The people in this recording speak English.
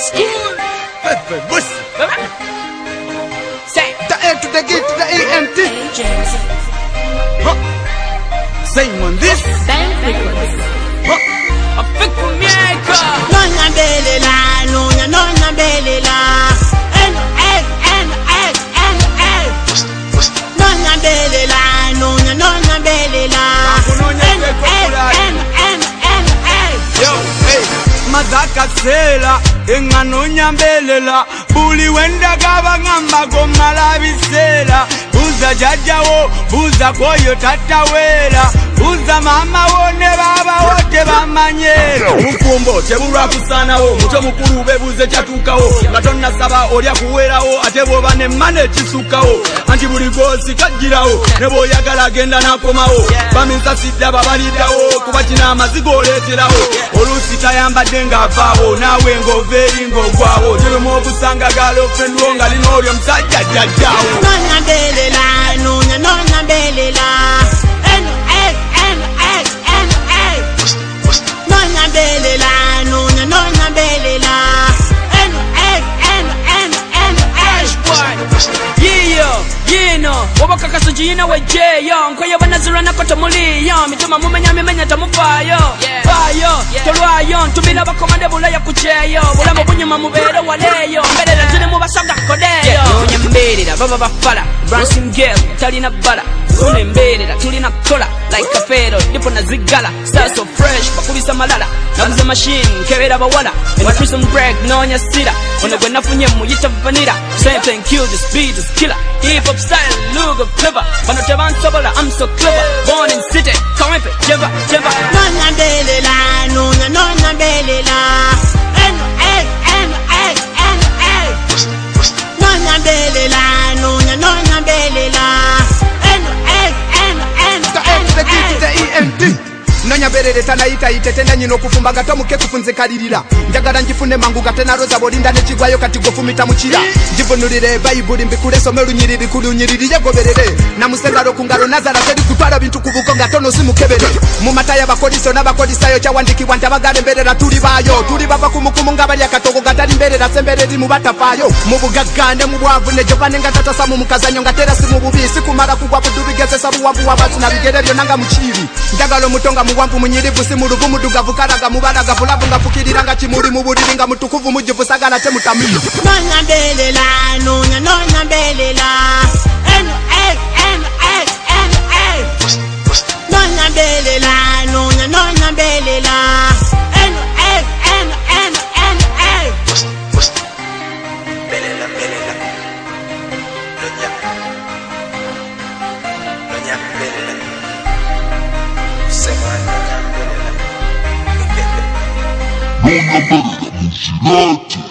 School. Pepe, busi. Say, The A to the G to the E and T. Huh. Simon this. a enganonyambelela buli wendagaba ngamba gomalabisela buza jajawo buza kwoyo tatawela. Buza mamawo ne babawo tebamanyela obufumbo tebulwa kusaanawo muto mukulu bebuuze kyatuukawo. Nga tonnasaba olya kuweerawo ate bwoba ne mane kisukkawo. Anti buli gosi kajjirawo ne bw'oyagala agenda n'akomawo. Baminsa sidda babaliddawo kuba kina amaziga oleeterawo. Oluusi tayambadde ng'avaawo naawe ng'ova eri ng'ogwawo. Tolema okusanga galofenwo nga linoolyo musajja jjajjaawo. Nonyabeerera nonya nonyabeerera yiyo yino wabakakasa giyina wejjeeyo nkoyo banazirwanako temuliyo mituma mumenya mimenya temufaayo faayo tolwayo. Ntumira bakomande bulaya ku kyeyo bulamu bunyuma mubeere waleeyo mberera ziri baba bafala branson gel talina bbala funa embeerera tulina kola like kafeero dipo nazigala style so fresh bakubisa malala nabuze machine nkebera bawala in prison break noonya sira ono gwe nafunye muyita vanira same thank you this beat is killer hip hop style look of clever bano tebansobola i'm so clever born in city kawempe jeva jeva Nona belela, nona nona belela. X. Nona belela, nonyaberere tanayitayite tenda nyina okufumba nga tomuke kufunzikalirira njagala njifune mangu nga tenaroza bolinda nekigwayo kati gwefumita mukira njivunulire bayibuli mbikule some lunyiriri ku lunyiriri yegoberere namusengalo ku ngalo nazala teri kutwala bintu ku buko nga tono simukebere mu mata y'abakoliso n'abakolisayo kyawandikibwa nti abagala emberera tuli baayo tuli bava kumukumu nga bali akatogo gatali mberera sembereri mu batafaayo mu bugaggande mu bwavu nejovane nga tatasa mu mukazanyo nga tera si mu bubi sikumala kugwa budu bigezesa buwanvu wabatu na bigere byonna nga mukiiri njagala omuto nga muwanvu munyirivu si muluvu mudugavu kalaga mubalaga bulavu nga nga mutukuvu sagala temutamiyo Nona belela, nona Bomba Gigante!